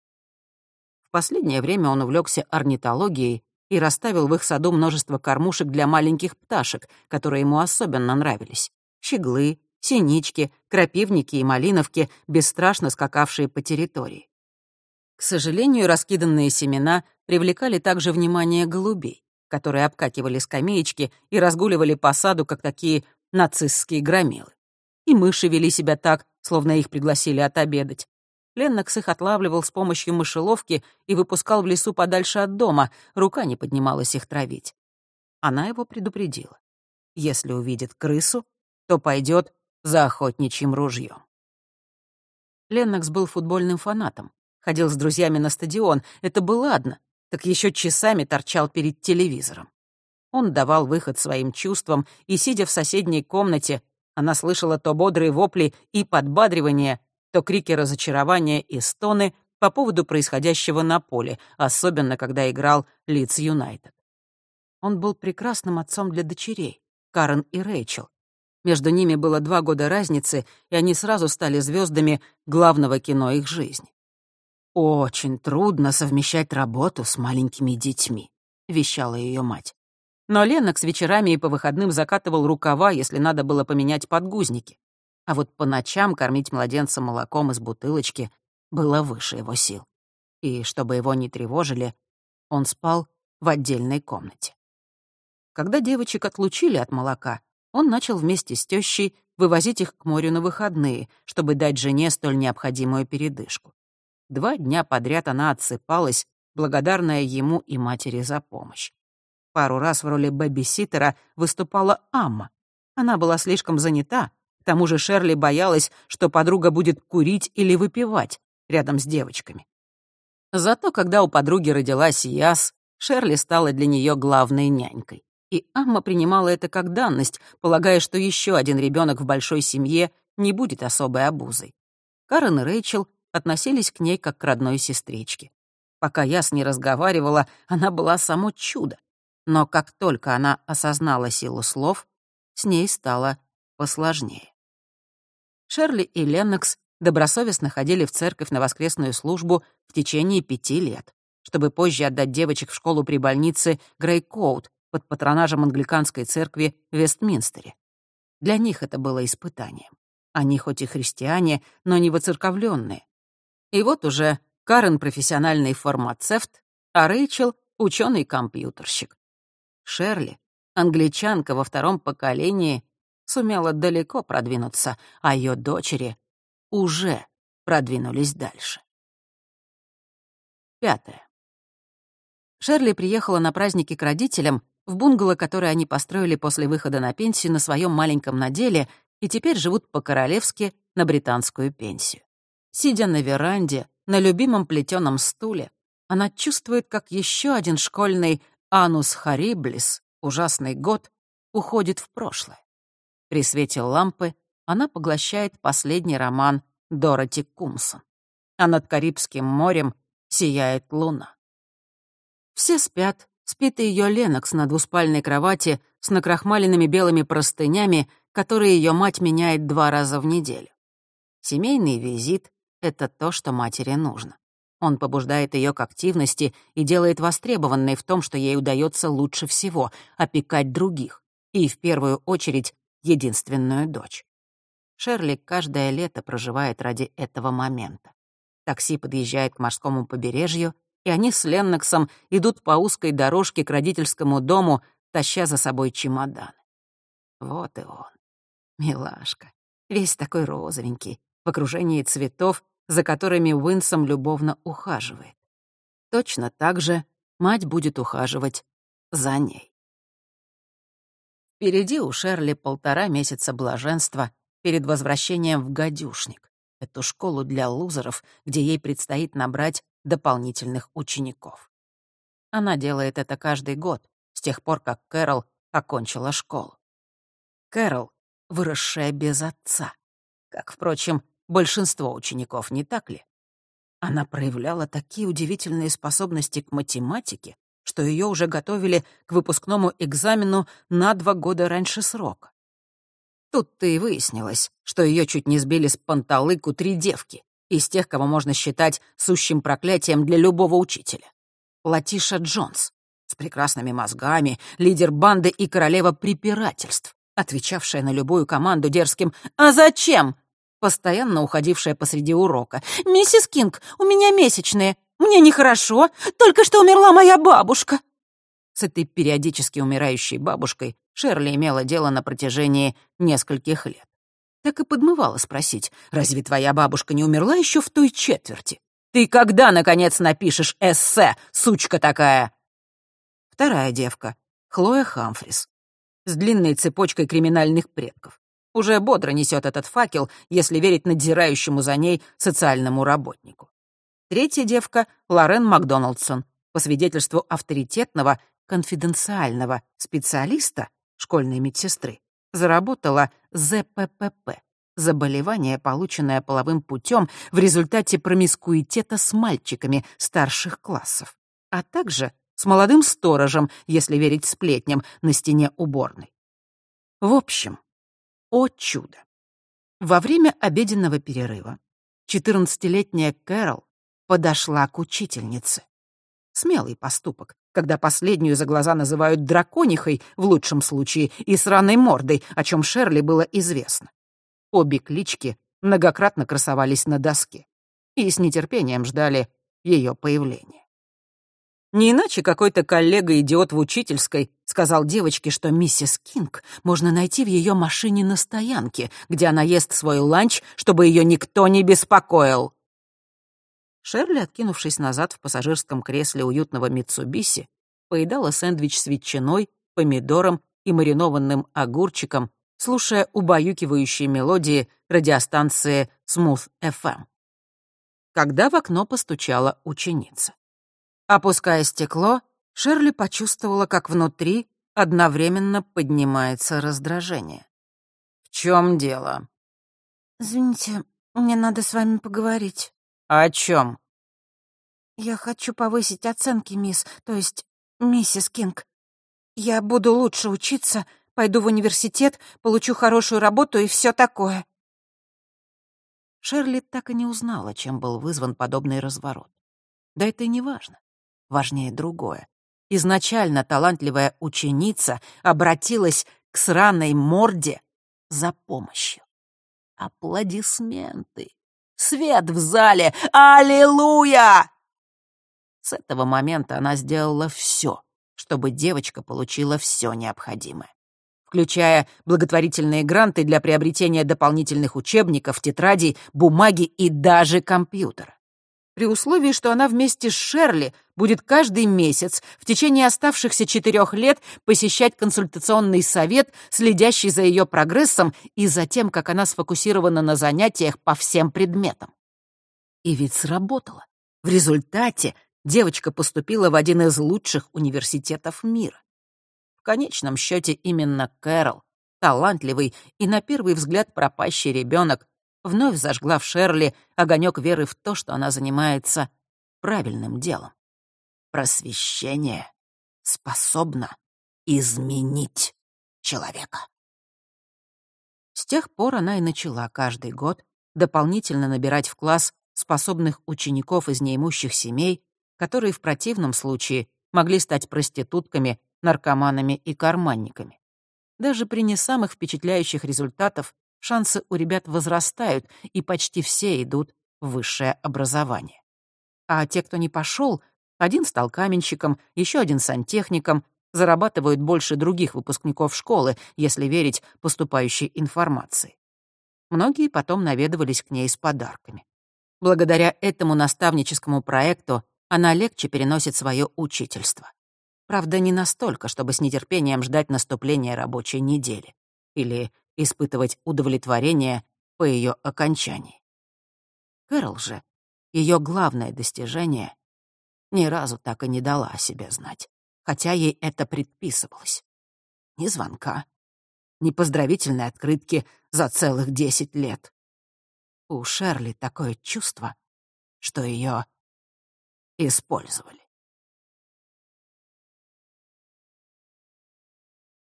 Последнее время он увлекся орнитологией и расставил в их саду множество кормушек для маленьких пташек, которые ему особенно нравились. Щеглы, синички, крапивники и малиновки, бесстрашно скакавшие по территории. К сожалению, раскиданные семена привлекали также внимание голубей, которые обкакивали скамеечки и разгуливали по саду, как такие нацистские громилы. И мыши вели себя так, словно их пригласили отобедать. Леннокс их отлавливал с помощью мышеловки и выпускал в лесу подальше от дома, рука не поднималась их травить. Она его предупредила. Если увидит крысу, то пойдет за охотничьим ружьем. Леннокс был футбольным фанатом, ходил с друзьями на стадион, это было ладно, так еще часами торчал перед телевизором. Он давал выход своим чувствам, и, сидя в соседней комнате, она слышала то бодрые вопли и подбадривание, то крики разочарования и стоны по поводу происходящего на поле, особенно когда играл Лидс Юнайтед. Он был прекрасным отцом для дочерей, Карен и Рэйчел. Между ними было два года разницы, и они сразу стали звездами главного кино их жизни. «Очень трудно совмещать работу с маленькими детьми», — вещала ее мать. Но Ленокс вечерами и по выходным закатывал рукава, если надо было поменять подгузники а вот по ночам кормить младенца молоком из бутылочки было выше его сил. И чтобы его не тревожили, он спал в отдельной комнате. Когда девочек отлучили от молока, он начал вместе с тещей вывозить их к морю на выходные, чтобы дать жене столь необходимую передышку. Два дня подряд она отсыпалась, благодарная ему и матери за помощь. Пару раз в роли бэби-ситера выступала Амма. Она была слишком занята, к тому же Шерли боялась, что подруга будет курить или выпивать рядом с девочками. Зато когда у подруги родилась Яс, Шерли стала для нее главной нянькой. И Амма принимала это как данность, полагая, что еще один ребенок в большой семье не будет особой обузой. Карен и Рэйчел относились к ней как к родной сестричке. Пока я с ней разговаривала, она была само чудо. Но как только она осознала силу слов, с ней стало посложнее. Шерли и Леннокс добросовестно ходили в церковь на воскресную службу в течение пяти лет, чтобы позже отдать девочек в школу при больнице Грейкоут под патронажем англиканской церкви в Вестминстере. Для них это было испытанием. Они хоть и христиане, но не воцерковленные. И вот уже Карен — профессиональный фармацевт, а Рэйчел — ученый-компьютерщик. Шерли, англичанка во втором поколении, сумела далеко продвинуться, а ее дочери уже продвинулись дальше. Пятое. Шерли приехала на праздники к родителям в бунгало, которое они построили после выхода на пенсию на своем маленьком наделе и теперь живут по-королевски на британскую пенсию. Сидя на веранде, на любимом плетеном стуле, она чувствует, как еще один школьный анус хариблис, ужасный год, уходит в прошлое. При свете лампы она поглощает последний роман Дороти Кумсон. А над Карибским морем сияет луна. Все спят, спит и ее Ленокс на двуспальной кровати с накрахмаленными белыми простынями, которые ее мать меняет два раза в неделю. Семейный визит — это то, что матери нужно. Он побуждает ее к активности и делает востребованной в том, что ей удается лучше всего — опекать других, и в первую очередь единственную дочь. Шерли каждое лето проживает ради этого момента. Такси подъезжает к морскому побережью, и они с Ленноксом идут по узкой дорожке к родительскому дому, таща за собой чемоданы. Вот и он. Милашка. Весь такой розовенький, в окружении цветов, за которыми Уинсом любовно ухаживает. Точно так же мать будет ухаживать за ней. Впереди у Шерли полтора месяца блаженства перед возвращением в гадюшник, эту школу для лузеров, где ей предстоит набрать дополнительных учеников. Она делает это каждый год, с тех пор, как Кэрол окончила школу. Кэрол, выросшая без отца. Как, впрочем, большинство учеников, не так ли? Она проявляла такие удивительные способности к математике, что ее уже готовили к выпускному экзамену на два года раньше срока. Тут-то и выяснилось, что ее чуть не сбили с панталыку три девки, из тех, кого можно считать сущим проклятием для любого учителя. Латиша Джонс, с прекрасными мозгами, лидер банды и королева препирательств, отвечавшая на любую команду дерзким «А зачем?», постоянно уходившая посреди урока. «Миссис Кинг, у меня месячные. Мне нехорошо. Только что умерла моя бабушка». С этой периодически умирающей бабушкой Шерли имела дело на протяжении нескольких лет. Так и подмывала спросить, разве твоя бабушка не умерла еще в той четверти? Ты когда, наконец, напишешь эссе, сучка такая? Вторая девка, Хлоя Хамфрис, с длинной цепочкой криминальных предков. Уже бодро несет этот факел, если верить надзирающему за ней социальному работнику. Третья девка — Лорен Макдоналдсон, по свидетельству авторитетного, конфиденциального специалиста, школьной медсестры, заработала ЗППП — заболевание, полученное половым путем в результате промискуитета с мальчиками старших классов, а также с молодым сторожем, если верить сплетням, на стене уборной. В общем, о чудо! Во время обеденного перерыва 14-летняя Кэрол подошла к учительнице. Смелый поступок, когда последнюю за глаза называют драконихой, в лучшем случае, и сраной мордой, о чем Шерли было известно. Обе клички многократно красовались на доске и с нетерпением ждали ее появления. Не иначе какой-то коллега-идиот в учительской сказал девочке, что миссис Кинг можно найти в ее машине на стоянке, где она ест свой ланч, чтобы ее никто не беспокоил. Шерли, откинувшись назад в пассажирском кресле уютного Митсубиси, поедала сэндвич с ветчиной, помидором и маринованным огурчиком, слушая убаюкивающие мелодии радиостанции Smooth FM. Когда в окно постучала ученица. Опуская стекло, Шерли почувствовала, как внутри одновременно поднимается раздражение. «В чем дело?» «Извините, мне надо с вами поговорить». «О чем?» «Я хочу повысить оценки, мисс, то есть миссис Кинг. Я буду лучше учиться, пойду в университет, получу хорошую работу и все такое». Шерли так и не узнала, чем был вызван подобный разворот. Да это и не важно. Важнее другое. Изначально талантливая ученица обратилась к сраной морде за помощью. Аплодисменты. Свет в зале. Аллилуйя! С этого момента она сделала все, чтобы девочка получила все необходимое включая благотворительные гранты для приобретения дополнительных учебников, тетрадей, бумаги и даже компьютера при условии, что она вместе с Шерли будет каждый месяц в течение оставшихся четырех лет посещать консультационный совет, следящий за ее прогрессом и за тем, как она сфокусирована на занятиях по всем предметам. И ведь сработало. В результате девочка поступила в один из лучших университетов мира. В конечном счете именно Кэрол, талантливый и на первый взгляд пропащий ребенок, вновь зажгла в Шерли огонек веры в то, что она занимается правильным делом. Просвещение способно изменить человека. С тех пор она и начала каждый год дополнительно набирать в класс способных учеников из неимущих семей, которые в противном случае могли стать проститутками, наркоманами и карманниками. Даже при не самых впечатляющих результатах шансы у ребят возрастают, и почти все идут в высшее образование. А те, кто не пошел, один стал каменщиком, еще один сантехником, зарабатывают больше других выпускников школы, если верить поступающей информации. Многие потом наведывались к ней с подарками. Благодаря этому наставническому проекту она легче переносит свое учительство. Правда, не настолько, чтобы с нетерпением ждать наступления рабочей недели. Или испытывать удовлетворение по ее окончании. Кэрол же, ее главное достижение, ни разу так и не дала о себе знать, хотя ей это предписывалось. Ни звонка, ни поздравительной открытки за целых десять лет. У Шерли такое чувство, что ее использовали.